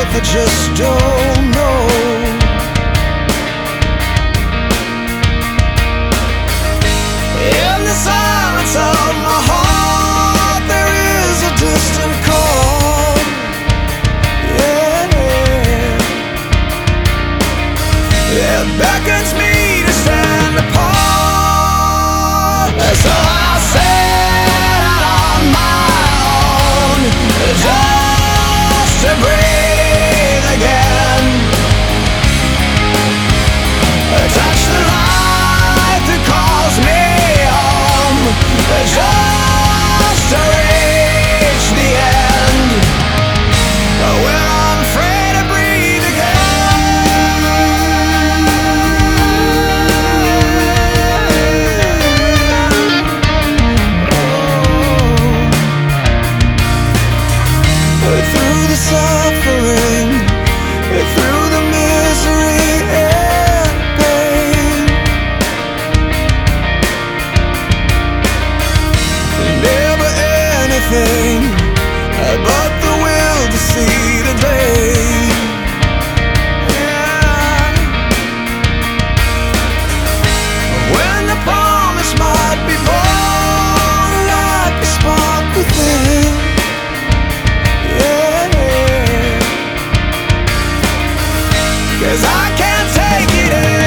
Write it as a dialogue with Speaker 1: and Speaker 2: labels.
Speaker 1: earth I just don't know. In the silence of my heart There is a distant call. Yeah It beckons me to stand apart. As I It's Cause I can't take it anymore.